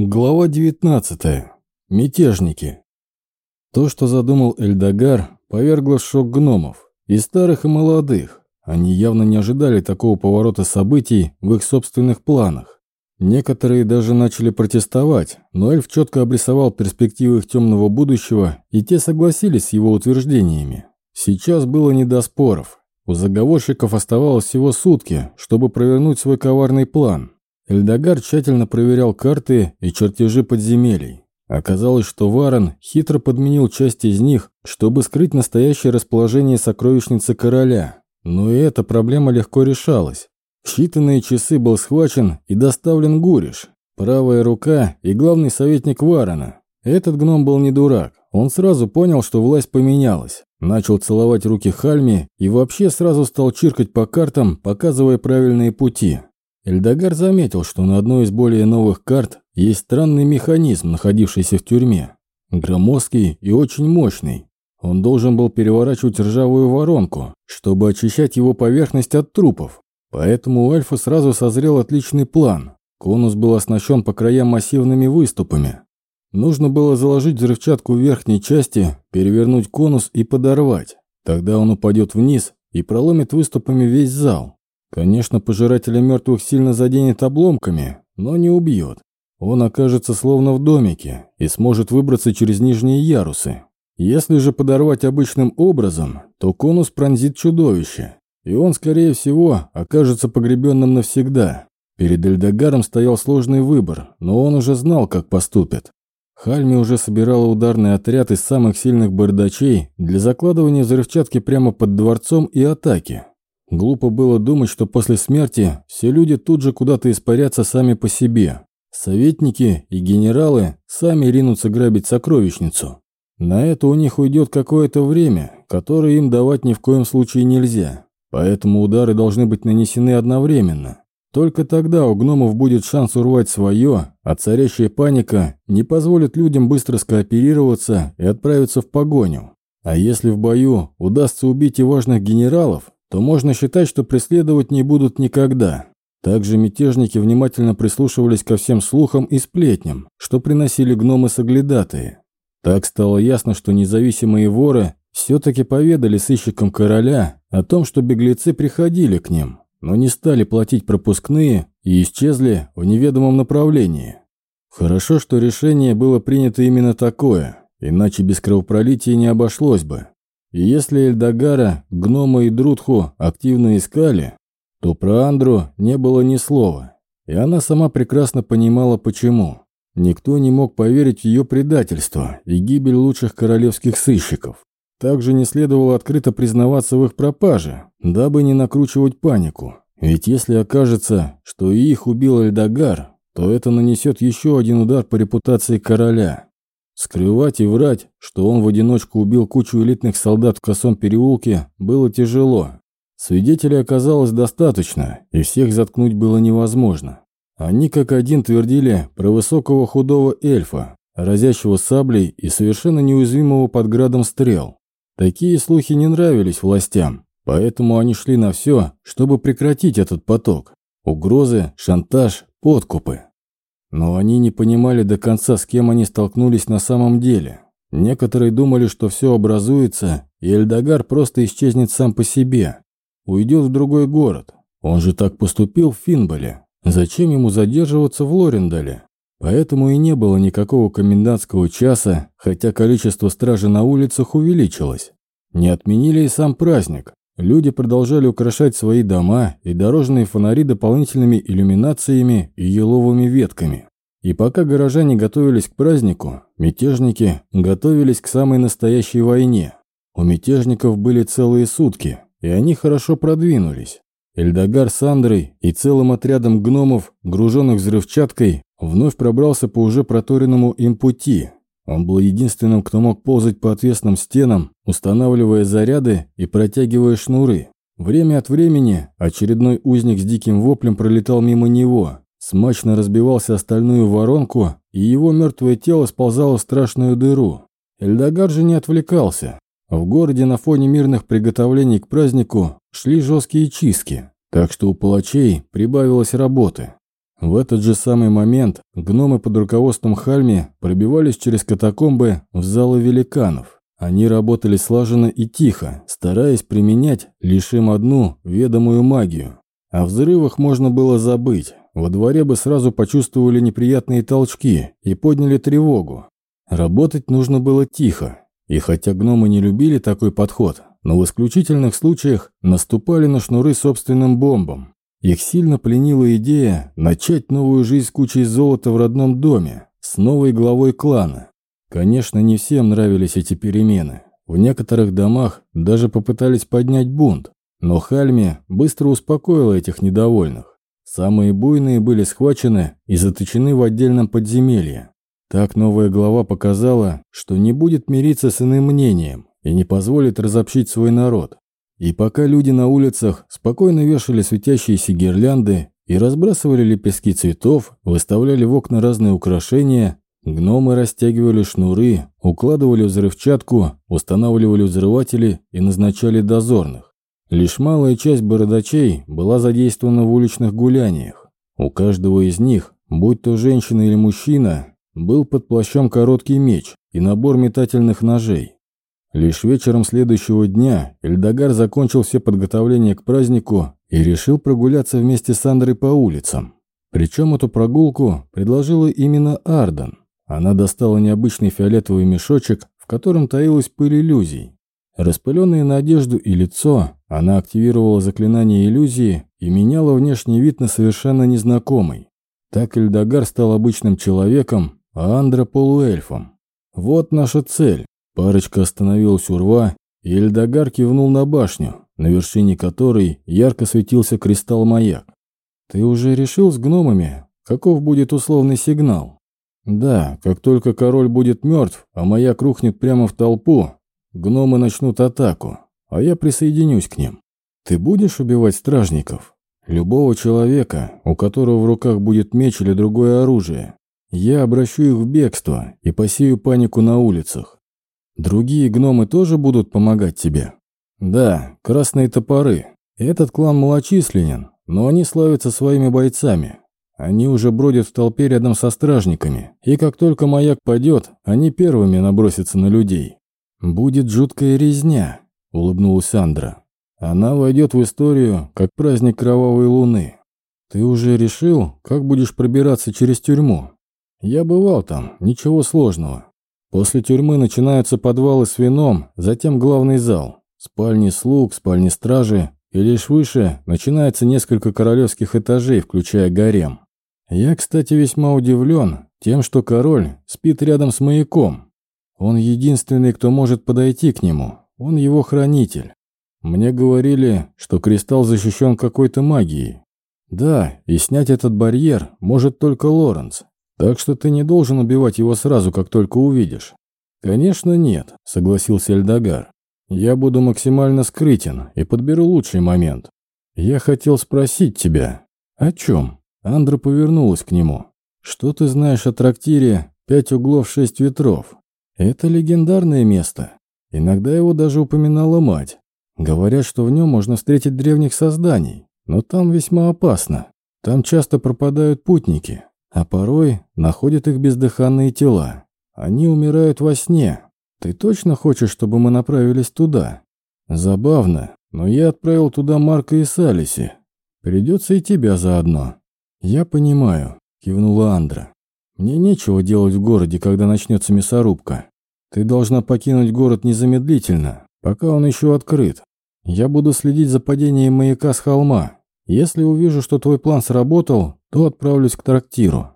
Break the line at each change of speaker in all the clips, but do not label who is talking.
Глава 19. Мятежники. То, что задумал Эльдогар, повергло шок гномов, и старых, и молодых. Они явно не ожидали такого поворота событий в их собственных планах. Некоторые даже начали протестовать, но эльф четко обрисовал перспективы их темного будущего, и те согласились с его утверждениями. Сейчас было не до споров. У заговорщиков оставалось всего сутки, чтобы провернуть свой коварный план – Эльдогар тщательно проверял карты и чертежи подземелий. Оказалось, что Варон хитро подменил часть из них, чтобы скрыть настоящее расположение сокровищницы короля. Но и эта проблема легко решалась. В считанные часы был схвачен и доставлен Гуриш, правая рука и главный советник Варона. Этот гном был не дурак. Он сразу понял, что власть поменялась. Начал целовать руки Хальми и вообще сразу стал чиркать по картам, показывая правильные пути. Эльдогар заметил, что на одной из более новых карт есть странный механизм, находившийся в тюрьме. Громоздкий и очень мощный. Он должен был переворачивать ржавую воронку, чтобы очищать его поверхность от трупов. Поэтому у Эльфа сразу созрел отличный план. Конус был оснащен по краям массивными выступами. Нужно было заложить взрывчатку в верхней части, перевернуть конус и подорвать. Тогда он упадет вниз и проломит выступами весь зал. Конечно, пожирателя мертвых сильно заденет обломками, но не убьет. Он окажется словно в домике и сможет выбраться через нижние ярусы. Если же подорвать обычным образом, то конус пронзит чудовище, и он, скорее всего, окажется погребенным навсегда. Перед Эльдагаром стоял сложный выбор, но он уже знал, как поступит. Хальми уже собирала ударный отряд из самых сильных бардачей для закладывания взрывчатки прямо под дворцом и атаки. Глупо было думать, что после смерти все люди тут же куда-то испарятся сами по себе. Советники и генералы сами ринутся грабить сокровищницу. На это у них уйдет какое-то время, которое им давать ни в коем случае нельзя. Поэтому удары должны быть нанесены одновременно. Только тогда у гномов будет шанс урвать свое, а царящая паника не позволит людям быстро скооперироваться и отправиться в погоню. А если в бою удастся убить и важных генералов, то можно считать, что преследовать не будут никогда. Также мятежники внимательно прислушивались ко всем слухам и сплетням, что приносили гномы-соглядатые. Так стало ясно, что независимые воры все-таки поведали сыщикам короля о том, что беглецы приходили к ним, но не стали платить пропускные и исчезли в неведомом направлении. Хорошо, что решение было принято именно такое, иначе без кровопролития не обошлось бы. И если Эльдогара, Гнома и Друдху активно искали, то про Андру не было ни слова. И она сама прекрасно понимала, почему. Никто не мог поверить в ее предательство и гибель лучших королевских сыщиков. Также не следовало открыто признаваться в их пропаже, дабы не накручивать панику. Ведь если окажется, что и их убил Эльдогар, то это нанесет еще один удар по репутации короля. Скрывать и врать, что он в одиночку убил кучу элитных солдат в косом переулке, было тяжело. Свидетелей оказалось достаточно, и всех заткнуть было невозможно. Они как один твердили про высокого худого эльфа, разящего саблей и совершенно неуязвимого под градом стрел. Такие слухи не нравились властям, поэтому они шли на все, чтобы прекратить этот поток. Угрозы, шантаж, подкупы. Но они не понимали до конца, с кем они столкнулись на самом деле. Некоторые думали, что все образуется, и Эльдогар просто исчезнет сам по себе. Уйдет в другой город. Он же так поступил в Финболе. Зачем ему задерживаться в Лорендале? Поэтому и не было никакого комендантского часа, хотя количество стражи на улицах увеличилось. Не отменили и сам праздник. Люди продолжали украшать свои дома и дорожные фонари дополнительными иллюминациями и еловыми ветками. И пока горожане готовились к празднику, мятежники готовились к самой настоящей войне. У мятежников были целые сутки, и они хорошо продвинулись. Эльдогар с Андрой и целым отрядом гномов, груженных взрывчаткой, вновь пробрался по уже проторенному им пути, он был единственным, кто мог ползать по отвесным стенам, устанавливая заряды и протягивая шнуры. Время от времени очередной узник с диким воплем пролетал мимо него, смачно разбивался о стальную воронку, и его мертвое тело сползало в страшную дыру. Эльдогар же не отвлекался. В городе на фоне мирных приготовлений к празднику шли жесткие чистки, так что у палачей прибавилось работы. В этот же самый момент гномы под руководством Хальми пробивались через катакомбы в залы великанов. Они работали слаженно и тихо, стараясь применять лишь им одну ведомую магию. О взрывах можно было забыть. Во дворе бы сразу почувствовали неприятные толчки и подняли тревогу. Работать нужно было тихо. И хотя гномы не любили такой подход, но в исключительных случаях наступали на шнуры собственным бомбам. Их сильно пленила идея начать новую жизнь с кучей золота в родном доме, с новой главой клана. Конечно, не всем нравились эти перемены. В некоторых домах даже попытались поднять бунт, но Хальми быстро успокоила этих недовольных. Самые буйные были схвачены и заточены в отдельном подземелье. Так новая глава показала, что не будет мириться с иным мнением и не позволит разобщить свой народ. И пока люди на улицах спокойно вешали светящиеся гирлянды и разбрасывали лепестки цветов, выставляли в окна разные украшения, гномы растягивали шнуры, укладывали взрывчатку, устанавливали взрыватели и назначали дозорных. Лишь малая часть бородачей была задействована в уличных гуляниях. У каждого из них, будь то женщина или мужчина, был под плащом короткий меч и набор метательных ножей. Лишь вечером следующего дня Эльдогар закончил все подготовления к празднику и решил прогуляться вместе с Андрой по улицам. Причем эту прогулку предложила именно Ардан. Она достала необычный фиолетовый мешочек, в котором таилась пыль иллюзий. Распыленные на одежду и лицо, она активировала заклинание иллюзии и меняла внешний вид на совершенно незнакомый. Так Эльдогар стал обычным человеком, а Андра – полуэльфом. Вот наша цель. Парочка остановилась у рва, и Эльдогар кивнул на башню, на вершине которой ярко светился кристалл-маяк. «Ты уже решил с гномами, каков будет условный сигнал?» «Да, как только король будет мертв, а маяк рухнет прямо в толпу, гномы начнут атаку, а я присоединюсь к ним. Ты будешь убивать стражников? Любого человека, у которого в руках будет меч или другое оружие. Я обращу их в бегство и посею панику на улицах. Другие гномы тоже будут помогать тебе? Да, красные топоры. Этот клан малочисленен, но они славятся своими бойцами. Они уже бродят в толпе рядом со стражниками, и как только маяк падет, они первыми набросятся на людей. «Будет жуткая резня», — улыбнулась Андра. «Она войдет в историю, как праздник Кровавой Луны. Ты уже решил, как будешь пробираться через тюрьму? Я бывал там, ничего сложного. После тюрьмы начинаются подвалы с вином, затем главный зал, спальни слуг, спальни стражи, и лишь выше начинается несколько королевских этажей, включая гарем. Я, кстати, весьма удивлен тем, что король спит рядом с маяком. Он единственный, кто может подойти к нему, он его хранитель. Мне говорили, что кристалл защищен какой-то магией. Да, и снять этот барьер может только Лоренс, так что ты не должен убивать его сразу, как только увидишь. Конечно, нет, согласился Эльдогар. Я буду максимально скрытен и подберу лучший момент. Я хотел спросить тебя. О чем? Андра повернулась к нему. Что ты знаешь о трактире «Пять углов, шесть ветров»? Это легендарное место. Иногда его даже упоминала мать. Говорят, что в нем можно встретить древних созданий, но там весьма опасно. Там часто пропадают путники, а порой находят их бездыханные тела. Они умирают во сне. Ты точно хочешь, чтобы мы направились туда? Забавно, но я отправил туда Марка и Салиси. Придется и тебя заодно. Я понимаю, кивнула Андра. Мне нечего делать в городе, когда начнется мясорубка. Ты должна покинуть город незамедлительно, пока он еще открыт. Я буду следить за падением маяка с холма. Если увижу, что твой план сработал, то отправлюсь к трактиру.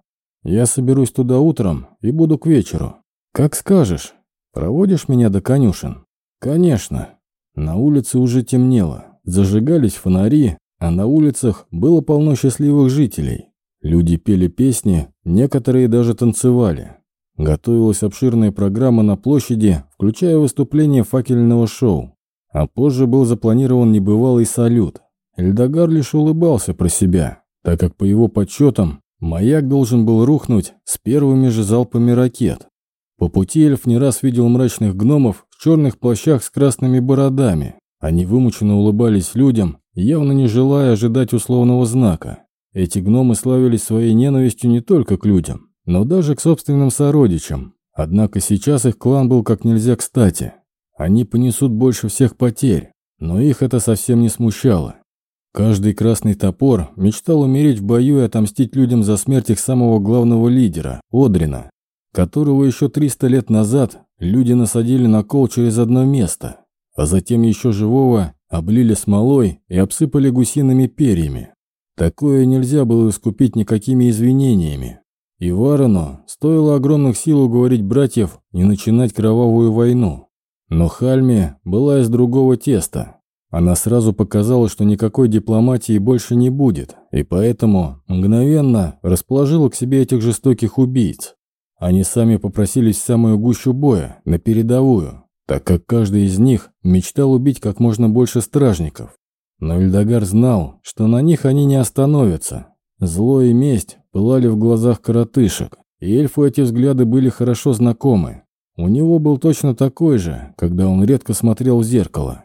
Я соберусь туда утром и буду к вечеру. Как скажешь. Проводишь меня до конюшен? Конечно. На улице уже темнело. Зажигались фонари, а на улицах было полно счастливых жителей. Люди пели песни, некоторые даже танцевали. Готовилась обширная программа на площади, включая выступление факельного шоу. А позже был запланирован небывалый салют. Эльдогар лишь улыбался про себя так как по его подсчетам маяк должен был рухнуть с первыми же залпами ракет. По пути эльф не раз видел мрачных гномов в черных плащах с красными бородами. Они вымученно улыбались людям, явно не желая ожидать условного знака. Эти гномы славились своей ненавистью не только к людям, но даже к собственным сородичам. Однако сейчас их клан был как нельзя кстати. Они понесут больше всех потерь, но их это совсем не смущало. Каждый красный топор мечтал умереть в бою и отомстить людям за смерть их самого главного лидера, Одрина, которого еще 300 лет назад люди насадили на кол через одно место, а затем еще живого облили смолой и обсыпали гусиными перьями. Такое нельзя было искупить никакими извинениями. И Варону стоило огромных сил уговорить братьев не начинать кровавую войну. Но Хальме была из другого теста. Она сразу показала, что никакой дипломатии больше не будет, и поэтому мгновенно расположила к себе этих жестоких убийц. Они сами попросились в самую гущу боя, на передовую, так как каждый из них мечтал убить как можно больше стражников. Но Ильдагар знал, что на них они не остановятся. Зло и месть пылали в глазах коротышек, и эльфу эти взгляды были хорошо знакомы. У него был точно такой же, когда он редко смотрел в зеркало.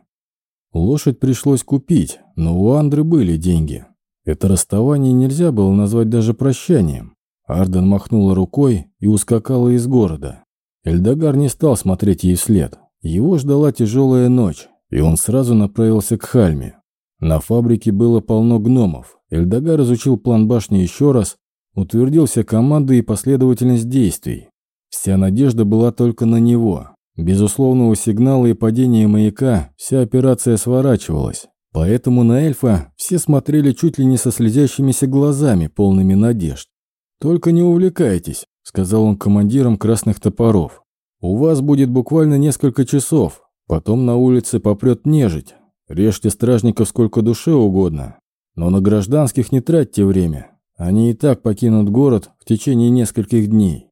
Лошадь пришлось купить, но у Андры были деньги. Это расставание нельзя было назвать даже прощанием. Арден махнула рукой и ускакала из города. Эльдогар не стал смотреть ей вслед. Его ждала тяжелая ночь, и он сразу направился к Хальме. На фабрике было полно гномов. Эльдогар изучил план башни еще раз, утвердил все команды и последовательность действий. Вся надежда была только на него. Без условного сигнала и падения маяка вся операция сворачивалась. Поэтому на эльфа все смотрели чуть ли не со слезящимися глазами, полными надежд. «Только не увлекайтесь», — сказал он командирам красных топоров. «У вас будет буквально несколько часов, потом на улице попрет нежить. Режьте стражников сколько душе угодно, но на гражданских не тратьте время. Они и так покинут город в течение нескольких дней».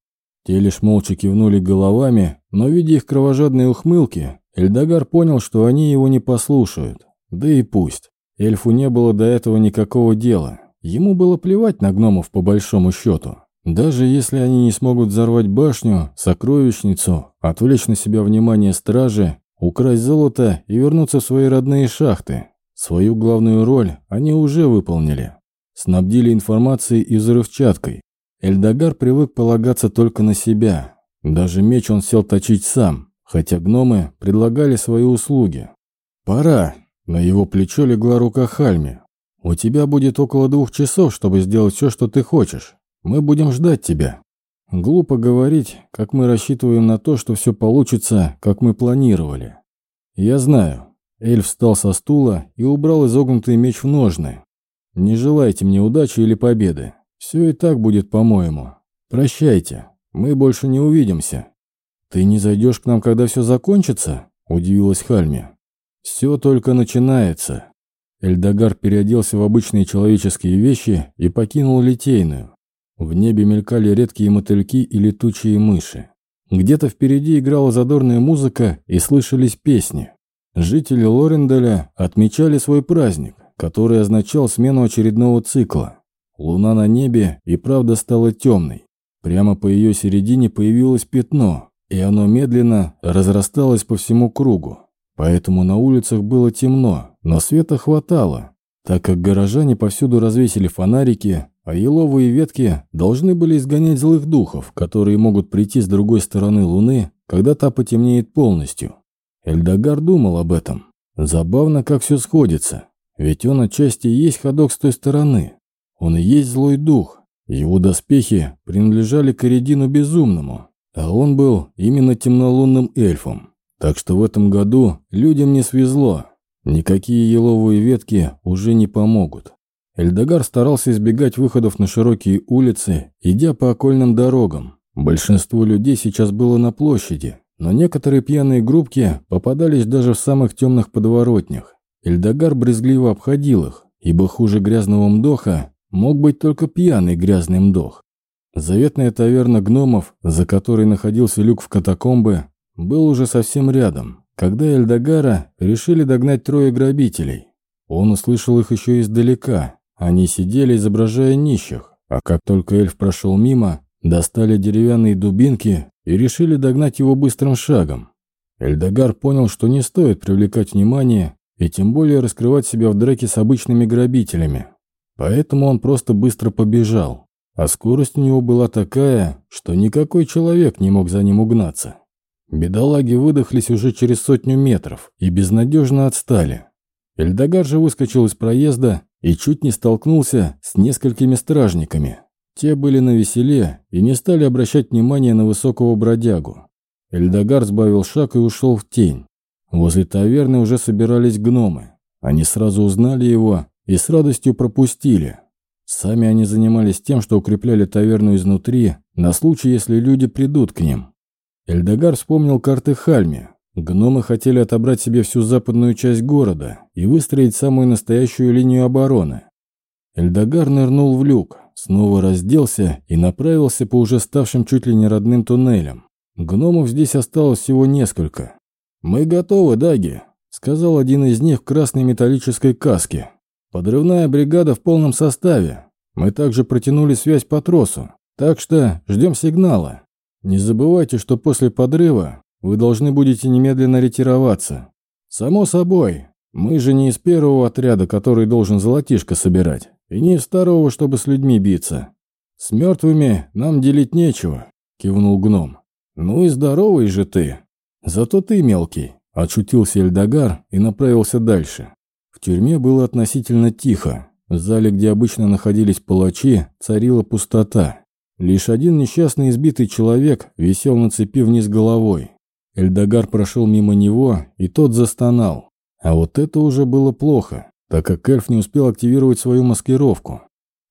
Те лишь молча кивнули головами, но, видя их кровожадные ухмылки, Эльдогар понял, что они его не послушают. Да и пусть. Эльфу не было до этого никакого дела. Ему было плевать на гномов по большому счету. Даже если они не смогут взорвать башню, сокровищницу, отвлечь на себя внимание стражи, украсть золото и вернуться в свои родные шахты. Свою главную роль они уже выполнили. Снабдили информацией и взрывчаткой. Эльдогар привык полагаться только на себя. Даже меч он сел точить сам, хотя гномы предлагали свои услуги. «Пора!» На его плечо легла рука Хальми, у тебя будет около двух часов, чтобы сделать все, что ты хочешь. Мы будем ждать тебя. Глупо говорить, как мы рассчитываем на то, что все получится, как мы планировали. Я знаю. Эльф встал со стула и убрал изогнутый меч в ножны. Не желайте мне удачи или победы. Все и так будет, по-моему. Прощайте. Мы больше не увидимся. Ты не зайдешь к нам, когда все закончится? Удивилась Хальми. Все только начинается. Эльдогар переоделся в обычные человеческие вещи и покинул Литейную. В небе мелькали редкие мотыльки и летучие мыши. Где-то впереди играла задорная музыка и слышались песни. Жители Лорендаля отмечали свой праздник, который означал смену очередного цикла. Луна на небе и правда стала темной. Прямо по ее середине появилось пятно, и оно медленно разрасталось по всему кругу. Поэтому на улицах было темно, но света хватало, так как горожане повсюду развесили фонарики, а еловые ветки должны были изгонять злых духов, которые могут прийти с другой стороны Луны, когда та потемнеет полностью. Эльдогар думал об этом. Забавно, как все сходится. Ведь он отчасти есть ходок с той стороны. Он и есть злой дух. Его доспехи принадлежали к Эридину Безумному, а он был именно темнолунным эльфом. Так что в этом году людям не свезло. Никакие еловые ветки уже не помогут. Эльдогар старался избегать выходов на широкие улицы, идя по окольным дорогам. Большинство людей сейчас было на площади, но некоторые пьяные группки попадались даже в самых темных подворотнях. Эльдогар брезгливо обходил их, ибо хуже грязного мдоха мог быть только пьяный грязный мдох. Заветная таверна гномов, за которой находился люк в катакомбы, был уже совсем рядом, когда Эльдогара решили догнать трое грабителей. Он услышал их еще издалека. Они сидели, изображая нищих, а как только эльф прошел мимо, достали деревянные дубинки и решили догнать его быстрым шагом. Эльдогар понял, что не стоит привлекать внимание и тем более раскрывать себя в драке с обычными грабителями. Поэтому он просто быстро побежал. А скорость у него была такая, что никакой человек не мог за ним угнаться. Бедолаги выдохлись уже через сотню метров и безнадежно отстали. Эльдогар же выскочил из проезда и чуть не столкнулся с несколькими стражниками. Те были на веселе и не стали обращать внимания на высокого бродягу. Эльдогар сбавил шаг и ушел в тень. Возле таверны уже собирались гномы. Они сразу узнали его и с радостью пропустили. Сами они занимались тем, что укрепляли таверну изнутри, на случай, если люди придут к ним. Эльдогар вспомнил карты Хальми. Гномы хотели отобрать себе всю западную часть города и выстроить самую настоящую линию обороны. Эльдогар нырнул в люк, снова разделся и направился по уже ставшим чуть ли не родным туннелям. Гномов здесь осталось всего несколько. «Мы готовы, Даги», — сказал один из них в красной металлической каске. «Подрывная бригада в полном составе. Мы также протянули связь по тросу, так что ждем сигнала. Не забывайте, что после подрыва вы должны будете немедленно ретироваться. Само собой, мы же не из первого отряда, который должен золотишко собирать, и не из второго, чтобы с людьми биться. С мертвыми нам делить нечего», — кивнул гном. «Ну и здоровый же ты. Зато ты мелкий», – отшутился Эльдогар и направился дальше. В тюрьме было относительно тихо. В зале, где обычно находились палачи, царила пустота. Лишь один несчастный избитый человек висел на цепи вниз головой. Эльдогар прошел мимо него, и тот застонал. А вот это уже было плохо, так как эльф не успел активировать свою маскировку.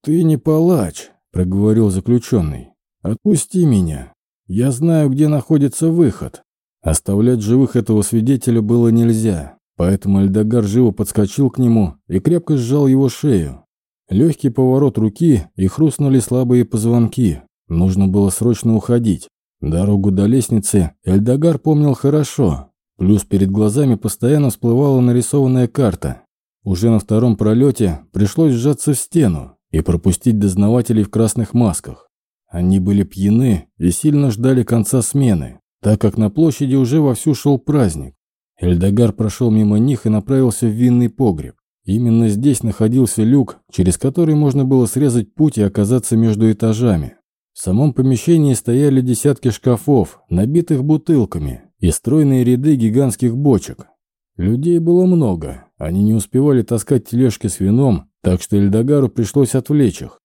«Ты не палач», – проговорил заключенный. «Отпусти меня. Я знаю, где находится выход. Оставлять живых этого свидетеля было нельзя, поэтому Эльдогар живо подскочил к нему и крепко сжал его шею. Легкий поворот руки и хрустнули слабые позвонки. Нужно было срочно уходить. Дорогу до лестницы Эльдогар помнил хорошо. Плюс перед глазами постоянно всплывала нарисованная карта. Уже на втором пролете пришлось сжаться в стену и пропустить дознавателей в красных масках. Они были пьяны и сильно ждали конца смены, так как на площади уже вовсю шел праздник. Эльдогар прошел мимо них и направился в винный погреб. Именно здесь находился люк, через который можно было срезать путь и оказаться между этажами. В самом помещении стояли десятки шкафов, набитых бутылками, и стройные ряды гигантских бочек. Людей было много, они не успевали таскать тележки с вином, так что Эльдагару пришлось отвлечь их.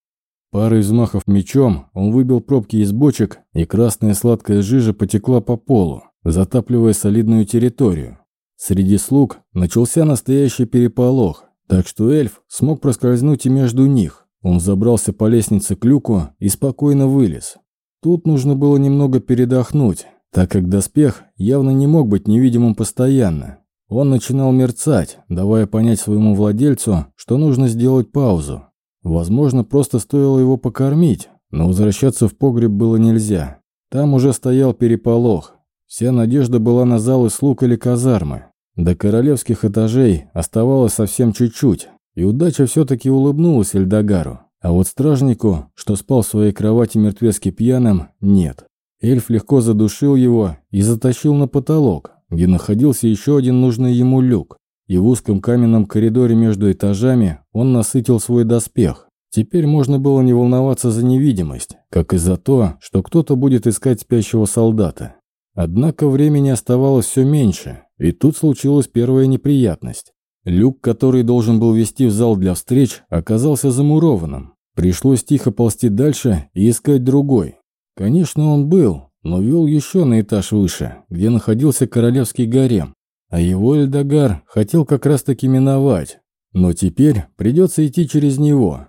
Парой взмахов мечом он выбил пробки из бочек, и красная сладкая жижа потекла по полу, затапливая солидную территорию. Среди слуг начался настоящий переполох, так что эльф смог проскользнуть и между них. Он забрался по лестнице к люку и спокойно вылез. Тут нужно было немного передохнуть, так как доспех явно не мог быть невидимым постоянно. Он начинал мерцать, давая понять своему владельцу, что нужно сделать паузу. Возможно, просто стоило его покормить, но возвращаться в погреб было нельзя. Там уже стоял переполох. Вся надежда была на залы слуг или казармы. До королевских этажей оставалось совсем чуть-чуть, и удача все-таки улыбнулась Эльдагару. А вот стражнику, что спал в своей кровати мертвецки пьяным, нет. Эльф легко задушил его и затащил на потолок, где находился еще один нужный ему люк и в узком каменном коридоре между этажами он насытил свой доспех. Теперь можно было не волноваться за невидимость, как и за то, что кто-то будет искать спящего солдата. Однако времени оставалось все меньше, и тут случилась первая неприятность. Люк, который должен был вести в зал для встреч, оказался замурованным. Пришлось тихо ползти дальше и искать другой. Конечно, он был, но вел еще на этаж выше, где находился королевский гарем. А его Эльдогар хотел как раз-таки миновать, но теперь придется идти через него.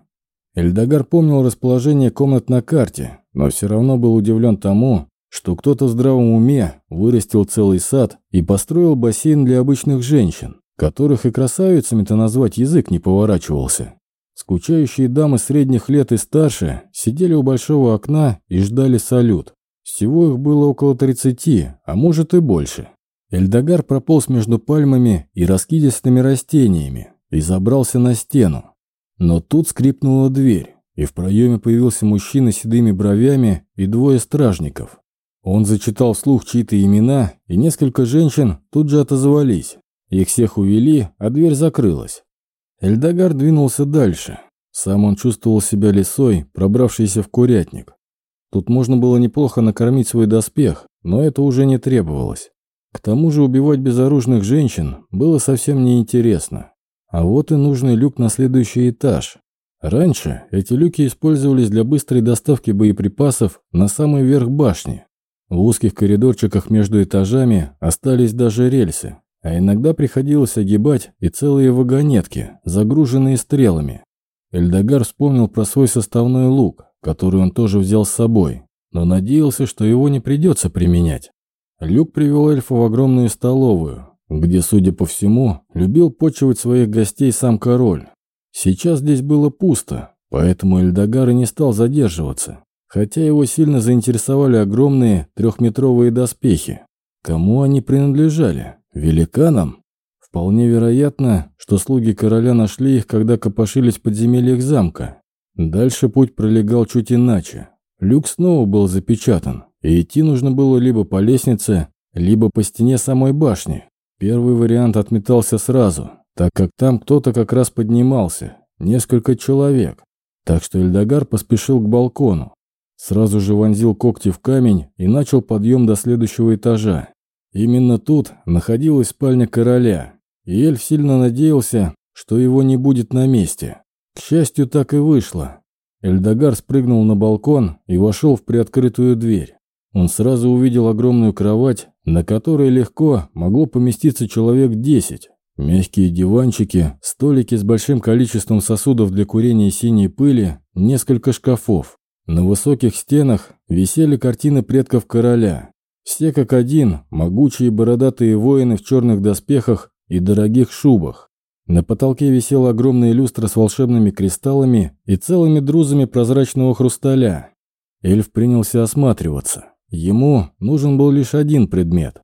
Эльдогар помнил расположение комнат на карте, но все равно был удивлен тому, что кто-то в здравом уме вырастил целый сад и построил бассейн для обычных женщин, которых и красавицами-то назвать язык не поворачивался. Скучающие дамы средних лет и старше сидели у большого окна и ждали салют. Всего их было около 30, а может и больше. Эльдогар прополз между пальмами и раскидистыми растениями и забрался на стену. Но тут скрипнула дверь, и в проеме появился мужчина с седыми бровями и двое стражников. Он зачитал вслух чьи-то имена, и несколько женщин тут же отозвались. Их всех увели, а дверь закрылась. Эльдогар двинулся дальше. Сам он чувствовал себя лисой, пробравшийся в курятник. Тут можно было неплохо накормить свой доспех, но это уже не требовалось. К тому же убивать безоружных женщин было совсем неинтересно. А вот и нужный люк на следующий этаж. Раньше эти люки использовались для быстрой доставки боеприпасов на самый верх башни. В узких коридорчиках между этажами остались даже рельсы, а иногда приходилось огибать и целые вагонетки, загруженные стрелами. Эльдогар вспомнил про свой составной лук, который он тоже взял с собой, но надеялся, что его не придется применять. Люк привел эльфа в огромную столовую, где, судя по всему, любил почивать своих гостей сам король. Сейчас здесь было пусто, поэтому Эльдогар и не стал задерживаться хотя его сильно заинтересовали огромные трехметровые доспехи. Кому они принадлежали? Великанам? Вполне вероятно, что слуги короля нашли их, когда копошились в подземельях замка. Дальше путь пролегал чуть иначе. Люк снова был запечатан, и идти нужно было либо по лестнице, либо по стене самой башни. Первый вариант отметался сразу, так как там кто-то как раз поднимался, несколько человек. Так что Эльдогар поспешил к балкону. Сразу же вонзил когти в камень и начал подъем до следующего этажа. Именно тут находилась спальня короля, и эльф сильно надеялся, что его не будет на месте. К счастью, так и вышло. Эльдогар спрыгнул на балкон и вошел в приоткрытую дверь. Он сразу увидел огромную кровать, на которой легко могло поместиться человек десять. Мягкие диванчики, столики с большим количеством сосудов для курения синей пыли, несколько шкафов. На высоких стенах висели картины предков короля. Все как один, могучие бородатые воины в черных доспехах и дорогих шубах. На потолке висела огромная люстра с волшебными кристаллами и целыми друзами прозрачного хрусталя. Эльф принялся осматриваться. Ему нужен был лишь один предмет.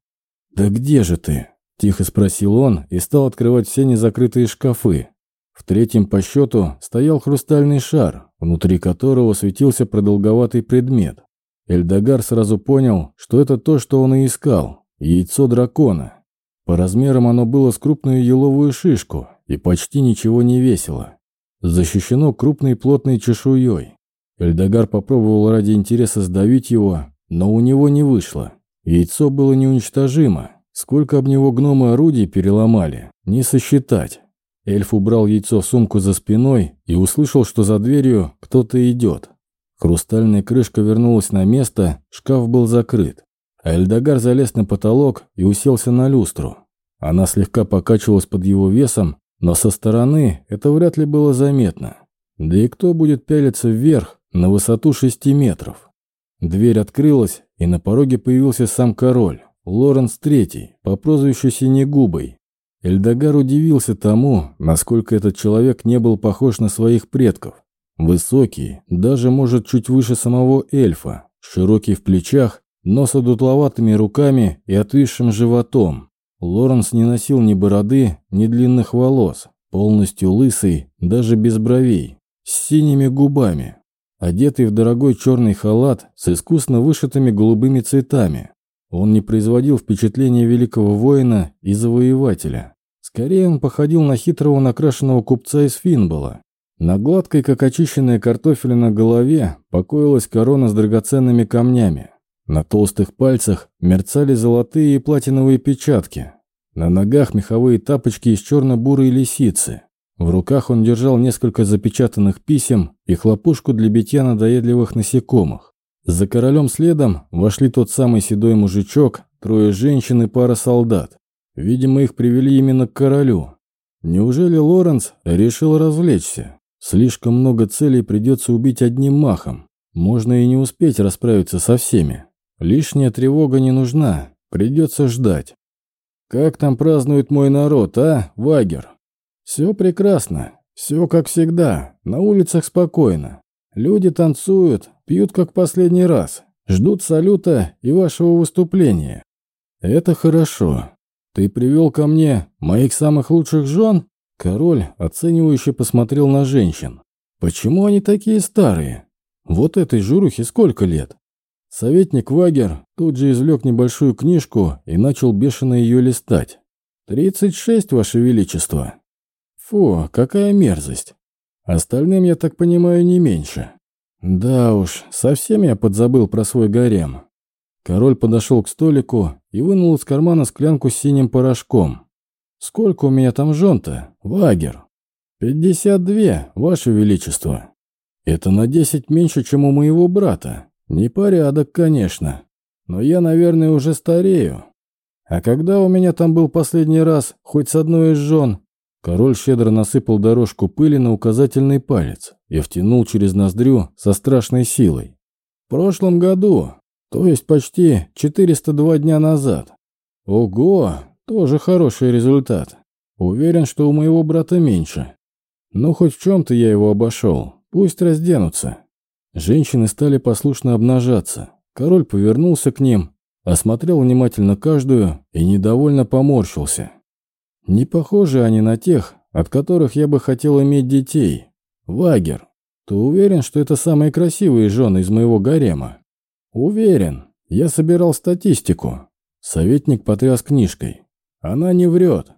«Да где же ты?» – тихо спросил он и стал открывать все незакрытые шкафы. В третьем по счету стоял хрустальный шар, внутри которого светился продолговатый предмет. Эльдогар сразу понял, что это то, что он и искал – яйцо дракона. По размерам оно было с крупную еловую шишку и почти ничего не весило. Защищено крупной плотной чешуей. Эльдогар попробовал ради интереса сдавить его, но у него не вышло. Яйцо было неуничтожимо. Сколько об него гномы орудий переломали, не сосчитать. Эльф убрал яйцо в сумку за спиной и услышал, что за дверью кто-то идет. Хрустальная крышка вернулась на место, шкаф был закрыт. А Эльдогар залез на потолок и уселся на люстру. Она слегка покачивалась под его весом, но со стороны это вряд ли было заметно. Да и кто будет пялиться вверх на высоту шести метров? Дверь открылась, и на пороге появился сам король, Лоренс Третий, по прозвищу Синегубой. Эльдогар удивился тому, насколько этот человек не был похож на своих предков. Высокий, даже, может, чуть выше самого эльфа, широкий в плечах, но с одутловатыми руками и отвисшим животом. Лоренс не носил ни бороды, ни длинных волос, полностью лысый, даже без бровей, с синими губами, одетый в дорогой черный халат с искусно вышитыми голубыми цветами. Он не производил впечатления великого воина и завоевателя. Скорее он походил на хитрого накрашенного купца из Финбола. На гладкой, как очищенная картофелина голове, покоилась корона с драгоценными камнями. На толстых пальцах мерцали золотые и платиновые печатки. На ногах меховые тапочки из черно-бурой лисицы. В руках он держал несколько запечатанных писем и хлопушку для битья надоедливых насекомых. За королем следом вошли тот самый седой мужичок, трое женщин и пара солдат. Видимо, их привели именно к королю. Неужели Лоренс решил развлечься? Слишком много целей придется убить одним махом. Можно и не успеть расправиться со всеми. Лишняя тревога не нужна, придется ждать. Как там празднует мой народ, а, Вагер? Все прекрасно, все как всегда, на улицах спокойно. Люди танцуют, пьют как последний раз, ждут салюта и вашего выступления. Это хорошо. «Ты привел ко мне моих самых лучших жен?» Король оценивающе посмотрел на женщин. «Почему они такие старые? Вот этой журухе сколько лет?» Советник Вагер тут же извлек небольшую книжку и начал бешено ее листать. «Тридцать шесть, Ваше Величество!» «Фу, какая мерзость!» Остальным, я так понимаю, не меньше. Да уж, совсем я подзабыл про свой гарем. Король подошел к столику и вынул из кармана склянку с синим порошком. «Сколько у меня там жен-то, Вагер?» «Пятьдесят две, Ваше Величество. Это на десять меньше, чем у моего брата. Непорядок, конечно. Но я, наверное, уже старею. А когда у меня там был последний раз, хоть с одной из жен?» Король щедро насыпал дорожку пыли на указательный палец и втянул через ноздрю со страшной силой. «В прошлом году, то есть почти 402 дня назад. Ого, тоже хороший результат. Уверен, что у моего брата меньше. Ну, хоть в чем-то я его обошел. Пусть разденутся». Женщины стали послушно обнажаться. Король повернулся к ним, осмотрел внимательно каждую и недовольно поморщился. Не похожи они на тех, от которых я бы хотел иметь детей. Вагер, ты уверен, что это самые красивые жены из моего гарема? Уверен. Я собирал статистику. Советник потряс книжкой. Она не врет.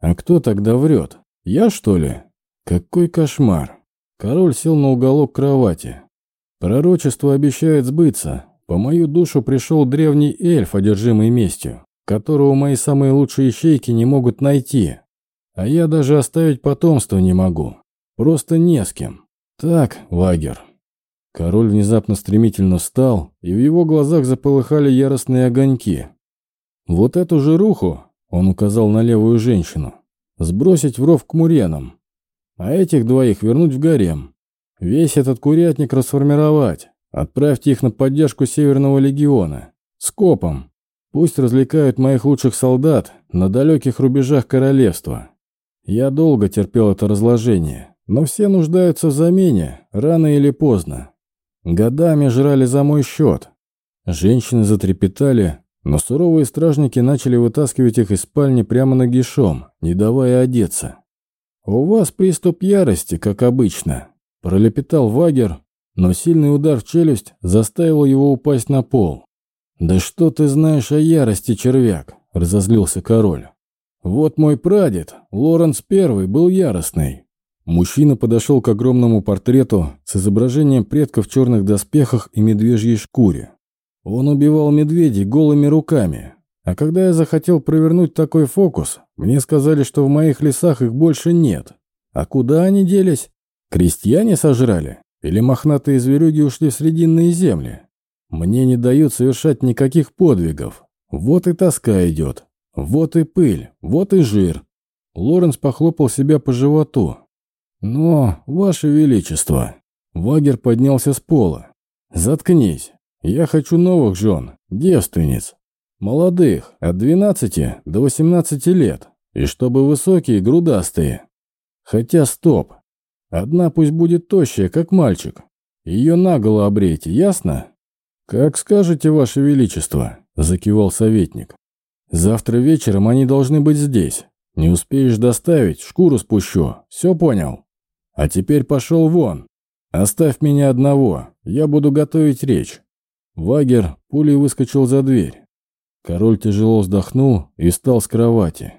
А кто тогда врет? Я, что ли? Какой кошмар. Король сел на уголок кровати. Пророчество обещает сбыться. По мою душу пришел древний эльф, одержимый местью, которого мои самые лучшие ищейки не могут найти. А я даже оставить потомство не могу. Просто не с кем. Так, Вагер. Король внезапно стремительно встал, и в его глазах заполыхали яростные огоньки. Вот эту же руху, он указал на левую женщину, сбросить в ров к муренам, а этих двоих вернуть в гарем. Весь этот курятник расформировать, отправьте их на поддержку Северного легиона. Скопом. Пусть развлекают моих лучших солдат на далеких рубежах королевства. Я долго терпел это разложение, но все нуждаются в замене, рано или поздно. Годами жрали за мой счет. Женщины затрепетали, но суровые стражники начали вытаскивать их из спальни прямо нагишом, не давая одеться. «У вас приступ ярости, как обычно», – пролепетал Вагер, но сильный удар в челюсть заставил его упасть на пол. «Да что ты знаешь о ярости, червяк?» – разозлился король. «Вот мой прадед, Лоренс I, был яростный». Мужчина подошел к огромному портрету с изображением предков в черных доспехах и медвежьей шкуре. Он убивал медведей голыми руками. А когда я захотел провернуть такой фокус, мне сказали, что в моих лесах их больше нет. А куда они делись? Крестьяне сожрали? Или мохнатые зверюги ушли в срединные земли? Мне не дают совершать никаких подвигов. Вот и тоска идет. Вот и пыль. Вот и жир. Лоренс похлопал себя по животу. Но, ваше величество. Вагер поднялся с пола. Заткнись. Я хочу новых жен, девственниц. Молодых, от 12 до 18 лет. И чтобы высокие, грудастые. Хотя стоп. Одна пусть будет тощая, как мальчик. Ее наголо обрейте, ясно? «Как скажете, Ваше Величество», – закивал советник. «Завтра вечером они должны быть здесь. Не успеешь доставить, шкуру спущу. Все понял? А теперь пошел вон. Оставь меня одного, я буду готовить речь». Вагер пулей выскочил за дверь. Король тяжело вздохнул и встал с кровати.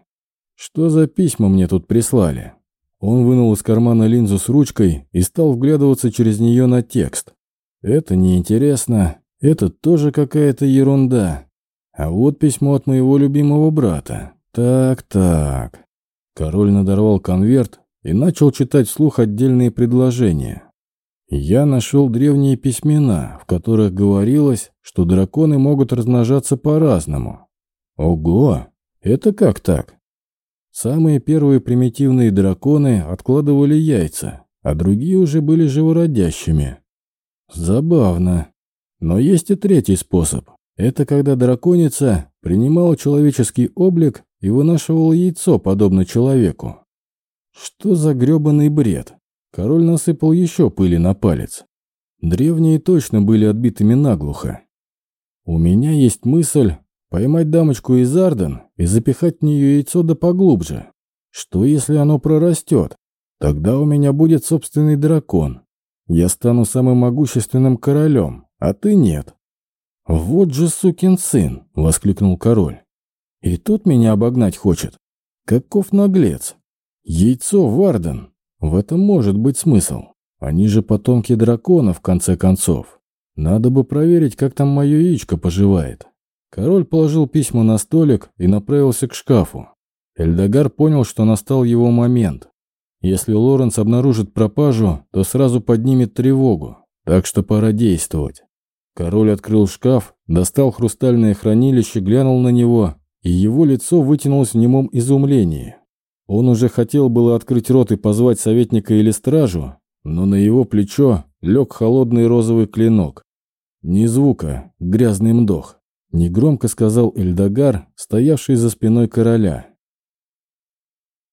«Что за письма мне тут прислали?» Он вынул из кармана линзу с ручкой и стал вглядываться через нее на текст. «Это неинтересно, это тоже какая-то ерунда. А вот письмо от моего любимого брата. Так-так. Король надорвал конверт и начал читать вслух отдельные предложения. Я нашел древние письмена, в которых говорилось, что драконы могут размножаться по-разному. Ого! Это как так? Самые первые примитивные драконы откладывали яйца, а другие уже были живородящими. Забавно. Но есть и третий способ. Это когда драконица принимала человеческий облик и вынашивала яйцо, подобно человеку. Что за грёбаный бред? Король насыпал еще пыли на палец. Древние точно были отбитыми наглухо. У меня есть мысль поймать дамочку из Арден и запихать в нее яйцо да поглубже. Что если оно прорастет? Тогда у меня будет собственный дракон. Я стану самым могущественным королем, а ты нет». «Вот же сукин сын!» — воскликнул король. «И тут меня обогнать хочет. Каков наглец! Яйцо Варден! В этом может быть смысл. Они же потомки дракона, в конце концов. Надо бы проверить, как там мое яичко поживает. Король положил письма на столик и направился к шкафу. Эльдогар понял, что настал его момент. Если Лоренс обнаружит пропажу, то сразу поднимет тревогу, так что пора действовать. Король открыл шкаф, достал хрустальное хранилище, глянул на него, и его лицо вытянулось в немом изумлении. Он уже хотел было открыть рот и позвать советника или стражу, но на его плечо лег холодный розовый клинок. Ни звука, грязный мдох. Негромко сказал Эльдогар, стоявший за спиной короля.